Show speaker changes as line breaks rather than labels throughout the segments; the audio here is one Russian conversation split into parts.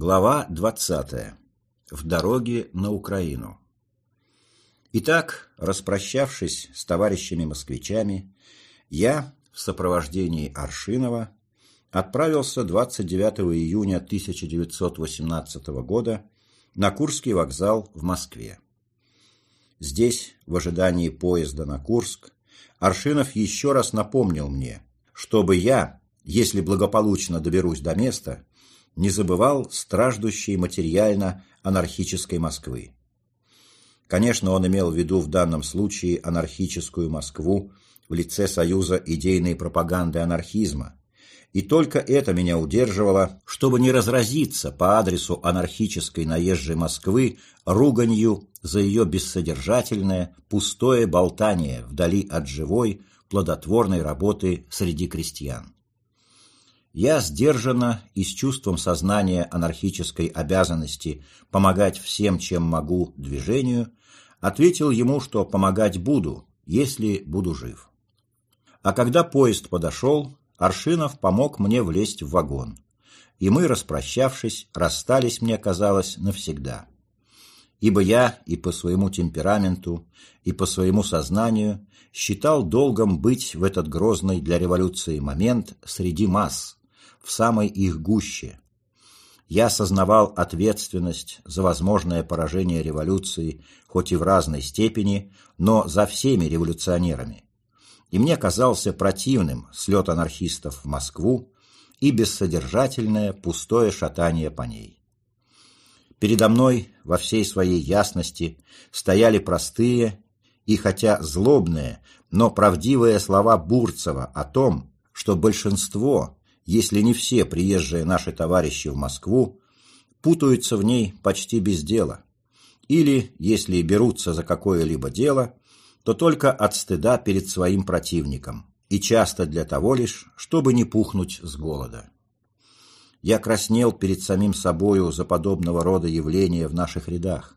Глава 20. В дороге на Украину. Итак, распрощавшись с товарищами-москвичами, я в сопровождении Аршинова отправился 29 июня 1918 года на Курский вокзал в Москве. Здесь, в ожидании поезда на Курск, Аршинов еще раз напомнил мне, чтобы я, если благополучно доберусь до места, не забывал страждущей материально анархической Москвы. Конечно, он имел в виду в данном случае анархическую Москву в лице Союза идейной пропаганды анархизма, и только это меня удерживало, чтобы не разразиться по адресу анархической наезжей Москвы руганью за ее бессодержательное, пустое болтание вдали от живой, плодотворной работы среди крестьян. Я сдержанно и с чувством сознания анархической обязанности помогать всем, чем могу, движению, ответил ему, что помогать буду, если буду жив. А когда поезд подошел, Аршинов помог мне влезть в вагон. И мы, распрощавшись, расстались, мне казалось, навсегда. Ибо я и по своему темпераменту, и по своему сознанию считал долгом быть в этот грозный для революции момент среди масс, в самой их гуще. Я осознавал ответственность за возможное поражение революции, хоть и в разной степени, но за всеми революционерами. И мне казался противным слет анархистов в Москву и бессодержательное пустое шатание по ней. Передо мной во всей своей ясности стояли простые и хотя злобные, но правдивые слова Бурцева о том, что большинство если не все приезжие наши товарищи в Москву, путаются в ней почти без дела. Или, если и берутся за какое-либо дело, то только от стыда перед своим противником, и часто для того лишь, чтобы не пухнуть с голода. Я краснел перед самим собою за подобного рода явления в наших рядах.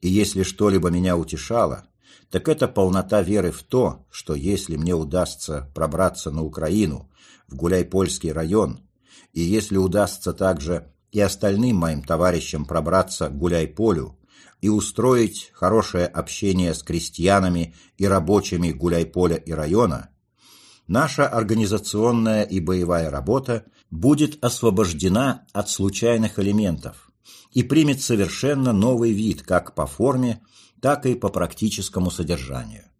И если что-либо меня утешало, так это полнота веры в то, что если мне удастся пробраться на Украину в Гуляйпольский район, и если удастся также и остальным моим товарищам пробраться к Гуляйполю и устроить хорошее общение с крестьянами и рабочими Гуляйполя и района, наша организационная и боевая работа будет освобождена от случайных элементов и примет совершенно новый вид как по форме, так и по практическому содержанию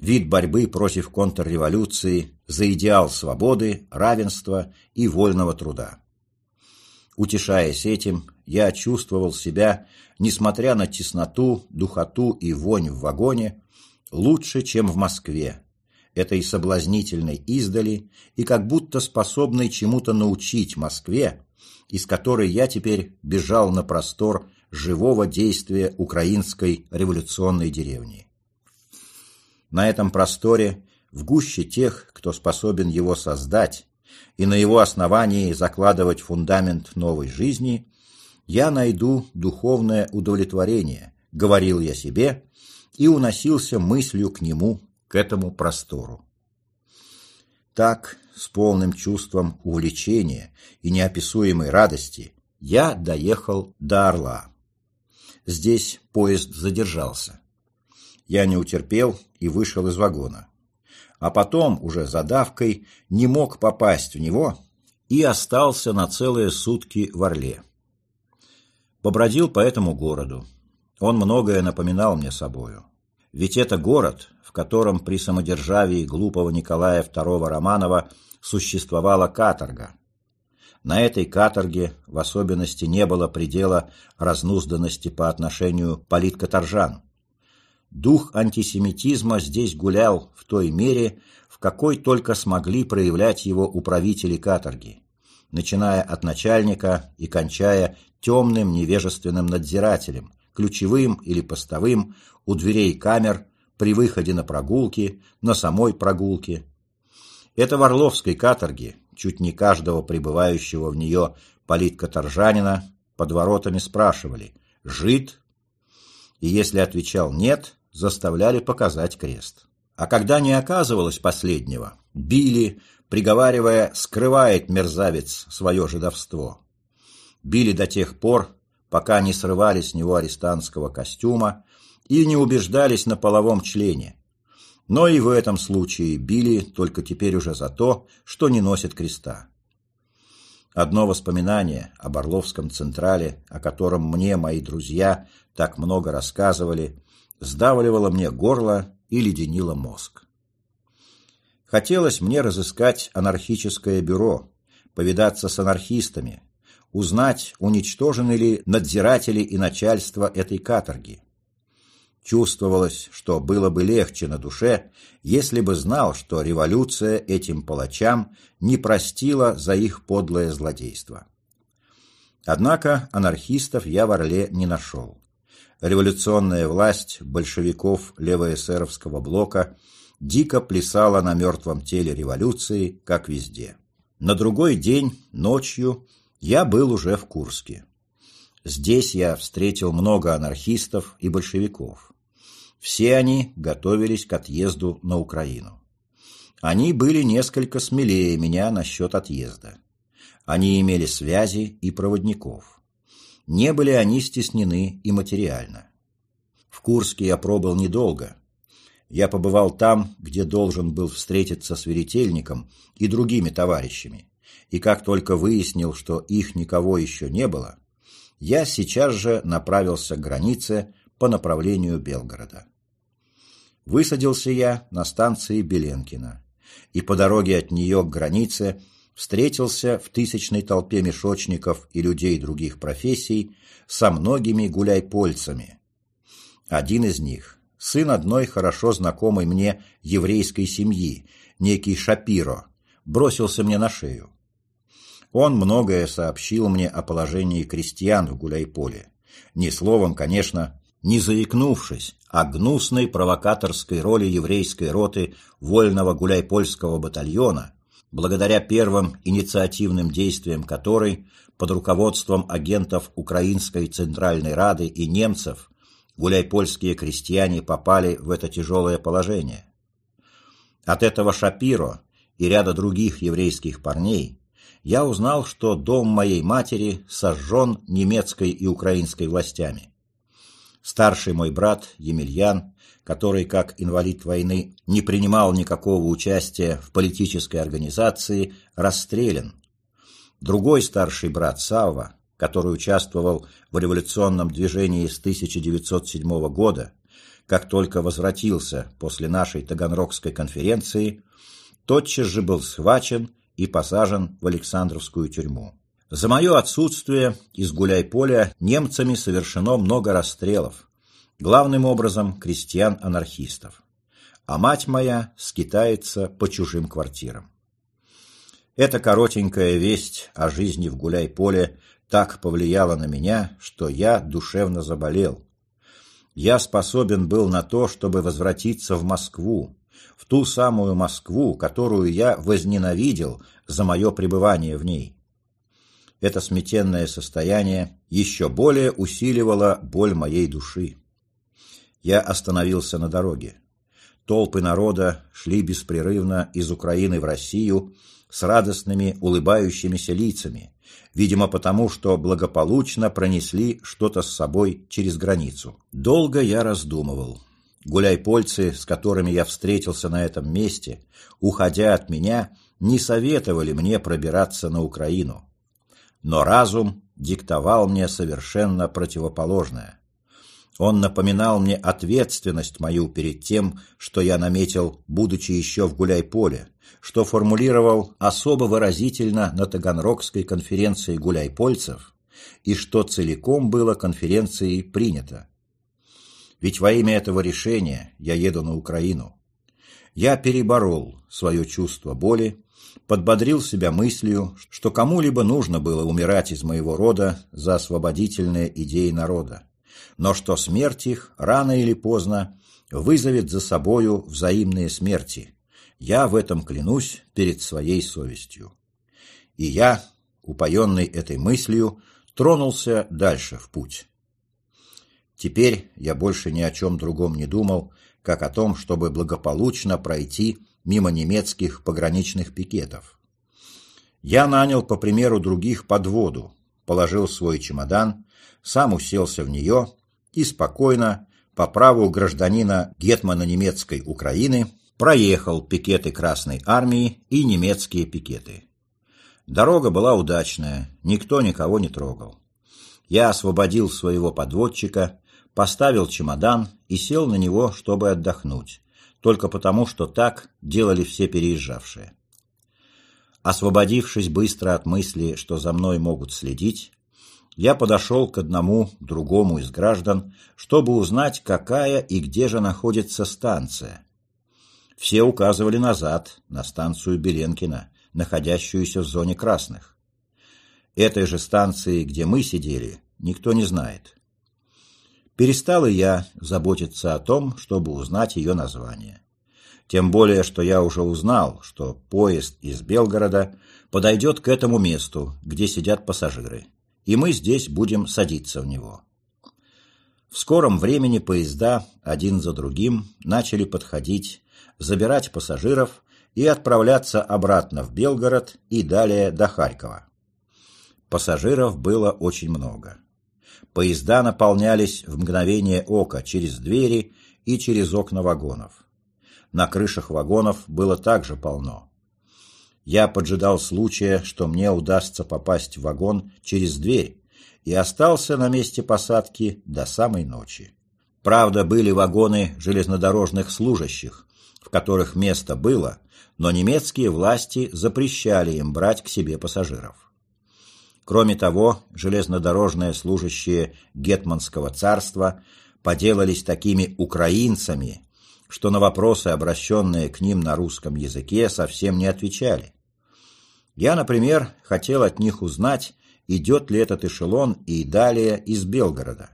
вид борьбы против контрреволюции за идеал свободы, равенства и вольного труда. Утешаясь этим, я чувствовал себя, несмотря на тесноту, духоту и вонь в вагоне, лучше, чем в Москве, этой соблазнительной издали и как будто способной чему-то научить Москве, из которой я теперь бежал на простор живого действия украинской революционной деревни. На этом просторе, в гуще тех, кто способен его создать, и на его основании закладывать фундамент новой жизни, я найду духовное удовлетворение, говорил я себе, и уносился мыслью к нему, к этому простору. Так, с полным чувством увлечения и неописуемой радости, я доехал до Орла. Здесь поезд задержался. Я не утерпел и вышел из вагона. А потом, уже за давкой, не мог попасть в него и остался на целые сутки в Орле. Побродил по этому городу. Он многое напоминал мне собою. Ведь это город, в котором при самодержавии глупого Николая II Романова существовала каторга. На этой каторге в особенности не было предела разнузданности по отношению политкоторжан. Дух антисемитизма здесь гулял в той мере, в какой только смогли проявлять его управители каторги, начиная от начальника и кончая темным невежественным надзирателем, ключевым или постовым, у дверей камер, при выходе на прогулки, на самой прогулке. Это в Орловской каторге, чуть не каждого пребывающего в нее политкоторжанина под воротами спрашивали «Жид?» И если отвечал «нет», заставляли показать крест. А когда не оказывалось последнего, били, приговаривая «скрывает мерзавец свое жидовство». били до тех пор, пока не срывали с него арестантского костюма и не убеждались на половом члене. Но и в этом случае били только теперь уже за то, что не носит креста. Одно воспоминание об Орловском Централе, о котором мне мои друзья так много рассказывали, сдавливало мне горло и леденило мозг. Хотелось мне разыскать анархическое бюро, повидаться с анархистами, узнать, уничтожены ли надзиратели и начальство этой каторги. Чувствовалось, что было бы легче на душе, если бы знал, что революция этим палачам не простила за их подлое злодейство. Однако анархистов я в Орле не нашел. Революционная власть большевиков левоэсеровского блока дико плясала на мертвом теле революции, как везде. На другой день, ночью, я был уже в Курске. Здесь я встретил много анархистов и большевиков. Все они готовились к отъезду на Украину. Они были несколько смелее меня насчет отъезда. Они имели связи и проводников. Не были они стеснены и материально. В Курске я пробыл недолго. Я побывал там, где должен был встретиться с веретельником и другими товарищами, и как только выяснил, что их никого еще не было, я сейчас же направился к границе по направлению Белгорода. Высадился я на станции Беленкина, и по дороге от нее к границе встретился в тысячной толпе мешочников и людей других профессий со многими гуляйпольцами. Один из них – сын одной хорошо знакомой мне еврейской семьи, некий Шапиро, бросился мне на шею. Он многое сообщил мне о положении крестьян в Гуляйполе. Ни словом, конечно, не заикнувшись о гнусной провокаторской роли еврейской роты вольного гуляйпольского батальона, благодаря первым инициативным действиям которой под руководством агентов Украинской Центральной Рады и немцев гуляйпольские крестьяне попали в это тяжелое положение. От этого Шапиро и ряда других еврейских парней я узнал, что дом моей матери сожжен немецкой и украинской властями. Старший мой брат Емельян, который как инвалид войны не принимал никакого участия в политической организации, расстрелян. Другой старший брат Савва, который участвовал в революционном движении с 1907 года, как только возвратился после нашей Таганрогской конференции, тотчас же был схвачен и посажен в Александровскую тюрьму. За мое отсутствие из Гуляйполя немцами совершено много расстрелов, главным образом крестьян-анархистов, а мать моя скитается по чужим квартирам. Эта коротенькая весть о жизни в Гуляйполе так повлияла на меня, что я душевно заболел. Я способен был на то, чтобы возвратиться в Москву, в ту самую Москву, которую я возненавидел за мое пребывание в ней. Это сметенное состояние еще более усиливало боль моей души. Я остановился на дороге. Толпы народа шли беспрерывно из Украины в Россию с радостными улыбающимися лицами, видимо потому, что благополучно пронесли что-то с собой через границу. Долго я раздумывал. Гуляйпольцы, с которыми я встретился на этом месте, уходя от меня, не советовали мне пробираться на Украину. Но разум диктовал мне совершенно противоположное. Он напоминал мне ответственность мою перед тем, что я наметил, будучи еще в Гуляйполе, что формулировал особо выразительно на Таганрогской конференции гуляйпольцев и что целиком было конференцией принято. Ведь во имя этого решения я еду на Украину. Я переборол свое чувство боли, подбодрил себя мыслью, что кому-либо нужно было умирать из моего рода за освободительные идеи народа, но что смерть их рано или поздно вызовет за собою взаимные смерти. Я в этом клянусь перед своей совестью. И я, упоенный этой мыслью, тронулся дальше в путь. Теперь я больше ни о чем другом не думал, как о том, чтобы благополучно пройти мимо немецких пограничных пикетов. Я нанял, по примеру других, подводу, положил свой чемодан, сам уселся в нее и спокойно, по праву гражданина Гетмана немецкой Украины, проехал пикеты Красной Армии и немецкие пикеты. Дорога была удачная, никто никого не трогал. Я освободил своего подводчика, поставил чемодан и сел на него, чтобы отдохнуть, только потому, что так делали все переезжавшие. Освободившись быстро от мысли, что за мной могут следить, я подошел к одному другому из граждан, чтобы узнать, какая и где же находится станция. Все указывали назад, на станцию Беленкина, находящуюся в зоне красных. Этой же станции, где мы сидели, никто не знает. Перестал и я заботиться о том, чтобы узнать ее название. Тем более, что я уже узнал, что поезд из Белгорода подойдет к этому месту, где сидят пассажиры, и мы здесь будем садиться в него. В скором времени поезда один за другим начали подходить, забирать пассажиров и отправляться обратно в Белгород и далее до Харькова. Пассажиров было очень много поезда наполнялись в мгновение ока через двери и через окна вагонов. На крышах вагонов было также полно. Я поджидал случая, что мне удастся попасть в вагон через дверь, и остался на месте посадки до самой ночи. Правда, были вагоны железнодорожных служащих, в которых место было, но немецкие власти запрещали им брать к себе пассажиров. Кроме того, железнодорожные служащие Гетманского царства поделались такими украинцами, что на вопросы, обращенные к ним на русском языке, совсем не отвечали. Я, например, хотел от них узнать, идет ли этот эшелон и далее из Белгорода.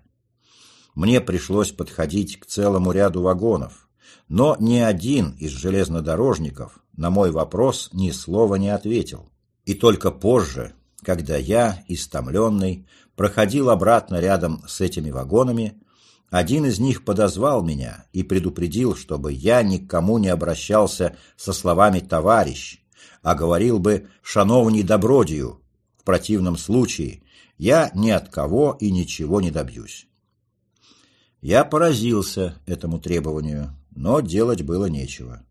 Мне пришлось подходить к целому ряду вагонов, но ни один из железнодорожников на мой вопрос ни слова не ответил. И только позже, когда я, истомленный, проходил обратно рядом с этими вагонами, один из них подозвал меня и предупредил, чтобы я никому не обращался со словами «товарищ», а говорил бы «шановний добродию». В противном случае я ни от кого и ничего не добьюсь. Я поразился этому требованию, но делать было нечего.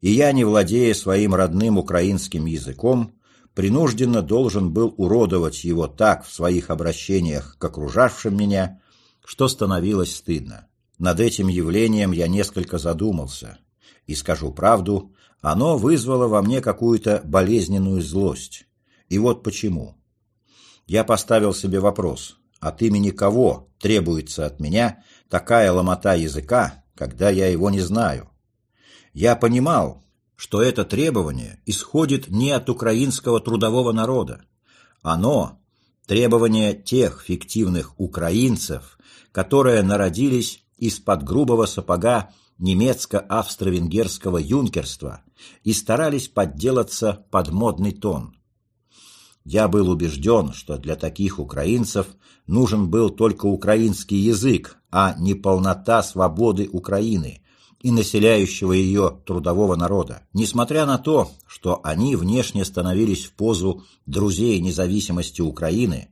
И я, не владея своим родным украинским языком, принужденно должен был уродовать его так в своих обращениях к окружавшим меня, что становилось стыдно. Над этим явлением я несколько задумался, и, скажу правду, оно вызвало во мне какую-то болезненную злость. И вот почему. Я поставил себе вопрос, от имени кого требуется от меня такая ломота языка, когда я его не знаю? Я понимал, что это требование исходит не от украинского трудового народа. Оно – требование тех фиктивных украинцев, которые народились из-под грубого сапога немецко-австро-венгерского юнкерства и старались подделаться под модный тон. Я был убежден, что для таких украинцев нужен был только украинский язык, а не полнота свободы Украины, и населяющего ее трудового народа, несмотря на то, что они внешне становились в позу друзей независимости Украины,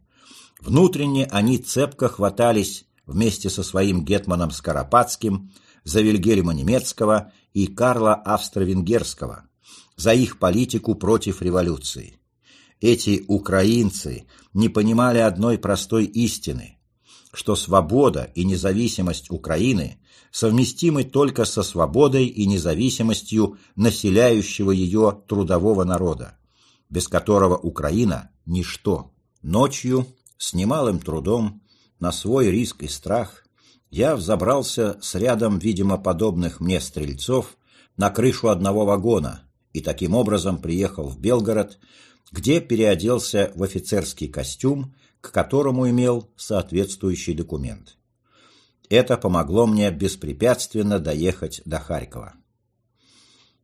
внутренне они цепко хватались вместе со своим гетманом Скоропадским за Вильгельма Немецкого и Карла Австро-Венгерского, за их политику против революции. Эти украинцы не понимали одной простой истины, что свобода и независимость Украины совместимы только со свободой и независимостью населяющего ее трудового народа, без которого Украина – ничто. Ночью, с немалым трудом, на свой риск и страх, я взобрался с рядом, видимо, подобных мне стрельцов на крышу одного вагона и таким образом приехал в Белгород, где переоделся в офицерский костюм, к которому имел соответствующий документ. Это помогло мне беспрепятственно доехать до Харькова.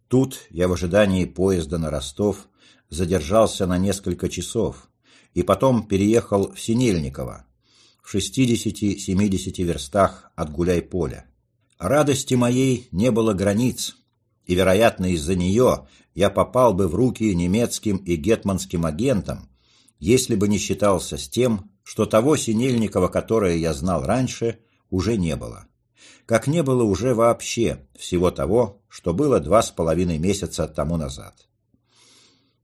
Тут я в ожидании поезда на Ростов задержался на несколько часов и потом переехал в Синельниково, в 60-70 верстах от Гуляй-Поля. Радости моей не было границ, и, вероятно, из-за нее я попал бы в руки немецким и гетманским агентам, если бы не считался с тем, что того Синельникова, которое я знал раньше, уже не было. Как не было уже вообще всего того, что было два с половиной месяца тому назад.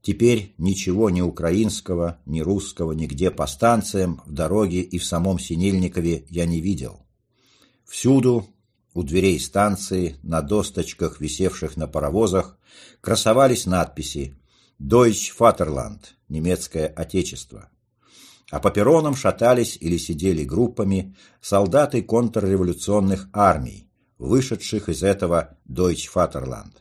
Теперь ничего ни украинского, ни русского нигде по станциям, в дороге и в самом Синельникове я не видел. Всюду, у дверей станции, на досточках, висевших на паровозах, красовались надписи «Deutsch Vaterland» – «Немецкое Отечество». А по перронам шатались или сидели группами солдаты контрреволюционных армий, вышедших из этого Deutsch Vaterland.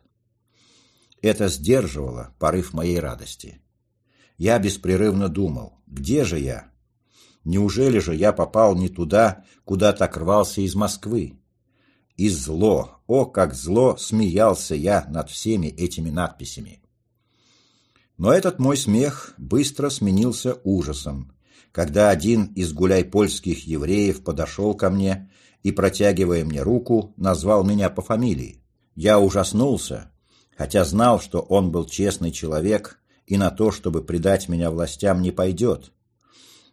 Это сдерживало порыв моей радости. Я беспрерывно думал, где же я? Неужели же я попал не туда, куда так рвался из Москвы? И зло, о, как зло, смеялся я над всеми этими надписями. Но этот мой смех быстро сменился ужасом, когда один из гуляй-польских евреев подошел ко мне и, протягивая мне руку, назвал меня по фамилии. Я ужаснулся, хотя знал, что он был честный человек и на то, чтобы предать меня властям, не пойдет.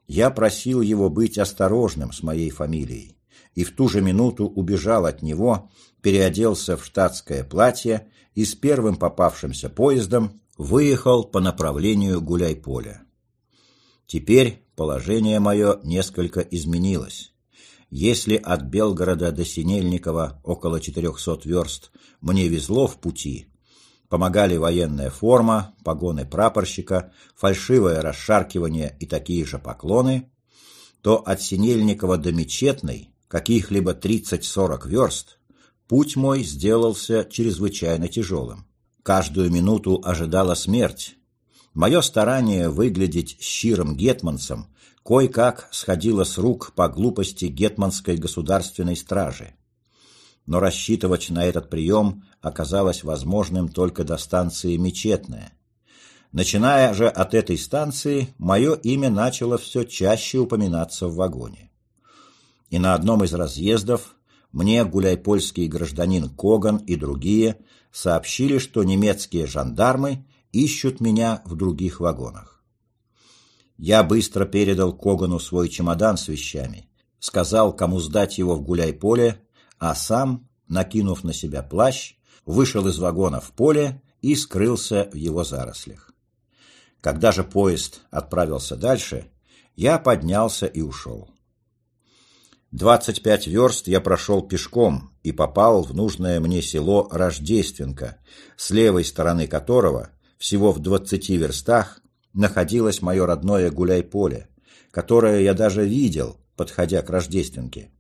Я просил его быть осторожным с моей фамилией, и в ту же минуту убежал от него, переоделся в штатское платье и с первым попавшимся поездом выехал по направлению Гуляй-Поля. Теперь положение мое несколько изменилось. Если от Белгорода до Синельникова около 400 верст мне везло в пути, Помогали военная форма, погоны прапорщика, фальшивое расшаркивание и такие же поклоны, то от Синельникова до Мечетной, каких-либо 30-40 верст, путь мой сделался чрезвычайно тяжелым. Каждую минуту ожидала смерть. Мое старание выглядеть щирым гетманцем кое-как сходило с рук по глупости гетманской государственной стражи но рассчитывать на этот прием оказалось возможным только до станции Мечетная. Начиная же от этой станции, мое имя начало все чаще упоминаться в вагоне. И на одном из разъездов мне гуляйпольский гражданин Коган и другие сообщили, что немецкие жандармы ищут меня в других вагонах. Я быстро передал Когану свой чемодан с вещами, сказал, кому сдать его в гуляй-поле, а сам, накинув на себя плащ, вышел из вагона в поле и скрылся в его зарослях. Когда же поезд отправился дальше, я поднялся и ушел. Двадцать пять верст я прошел пешком и попал в нужное мне село Рождественка, с левой стороны которого, всего в двадцати верстах, находилось мое родное гуляй-поле, которое я даже видел, подходя к Рождественке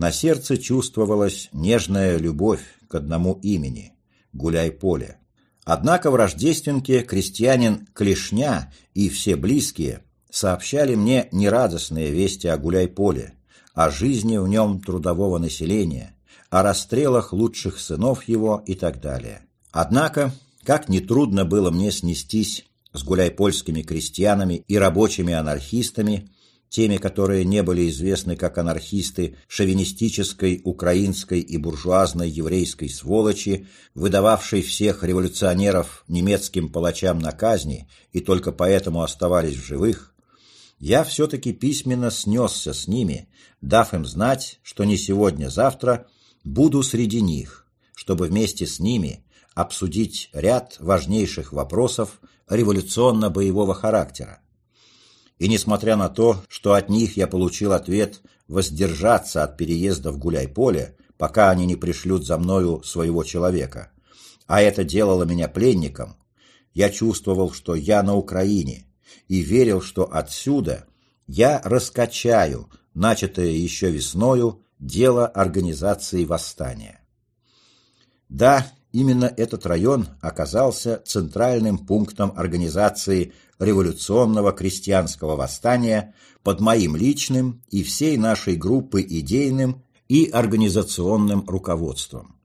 на сердце чувствовалась нежная любовь к одному имени – Гуляй-Поле. Однако в Рождественке крестьянин Клешня и все близкие сообщали мне нерадостные вести о Гуляй-Поле, о жизни в нем трудового населения, о расстрелах лучших сынов его и так далее. Однако, как нетрудно было мне снестись с гуляйпольскими крестьянами и рабочими анархистами, теми, которые не были известны как анархисты шовинистической, украинской и буржуазной еврейской сволочи, выдававшей всех революционеров немецким палачам на казни и только поэтому оставались в живых, я все-таки письменно снесся с ними, дав им знать, что не сегодня-завтра буду среди них, чтобы вместе с ними обсудить ряд важнейших вопросов революционно-боевого характера. И несмотря на то, что от них я получил ответ воздержаться от переезда в Гуляй-Поле, пока они не пришлют за мною своего человека, а это делало меня пленником, я чувствовал, что я на Украине, и верил, что отсюда я раскачаю начатое еще весною дело организации восстания. Да, именно этот район оказался центральным пунктом организации революционного крестьянского восстания под моим личным и всей нашей группы идейным и организационным руководством.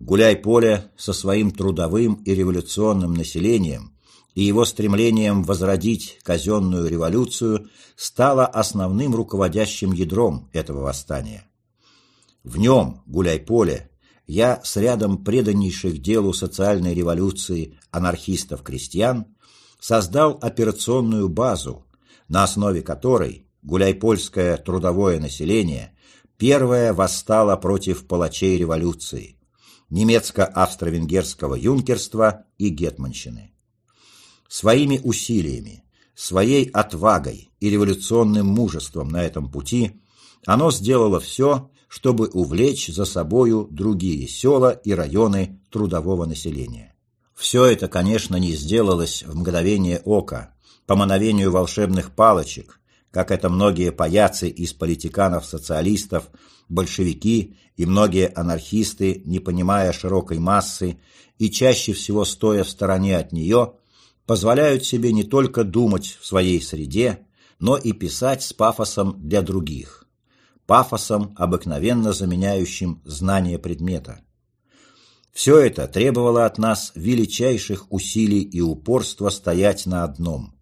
Гуляй-поле со своим трудовым и революционным населением и его стремлением возродить казенную революцию стало основным руководящим ядром этого восстания. В нем, гуляй-поле, я с рядом преданнейших делу социальной революции анархистов-крестьян создал операционную базу, на основе которой гуляйпольское трудовое население первое восстало против палачей революции, немецко-австро-венгерского юнкерства и гетманщины. Своими усилиями, своей отвагой и революционным мужеством на этом пути оно сделало все, чтобы увлечь за собою другие села и районы трудового населения. Все это, конечно, не сделалось в мгновение ока, по мановению волшебных палочек, как это многие паяцы из политиканов-социалистов, большевики и многие анархисты, не понимая широкой массы и чаще всего стоя в стороне от нее, позволяют себе не только думать в своей среде, но и писать с пафосом для других пафосом, обыкновенно заменяющим знание предмета. Все это требовало от нас величайших усилий и упорства стоять на одном,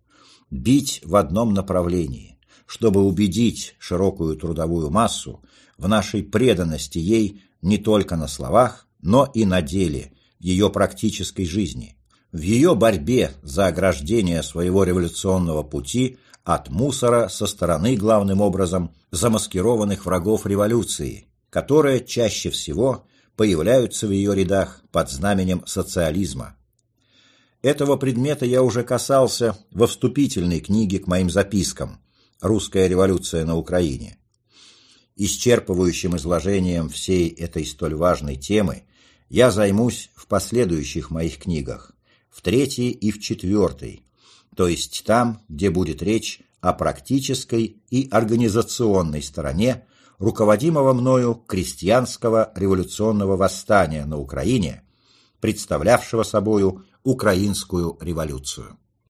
бить в одном направлении, чтобы убедить широкую трудовую массу в нашей преданности ей не только на словах, но и на деле, в ее практической жизни, в ее борьбе за ограждение своего революционного пути от мусора со стороны, главным образом, замаскированных врагов революции, которые чаще всего появляются в ее рядах под знаменем социализма. Этого предмета я уже касался во вступительной книге к моим запискам «Русская революция на Украине». Исчерпывающим изложением всей этой столь важной темы я займусь в последующих моих книгах, в третьей и в четвертой, то есть там, где будет речь о практической и организационной стороне руководимого мною крестьянского революционного восстания на Украине, представлявшего собою украинскую революцию.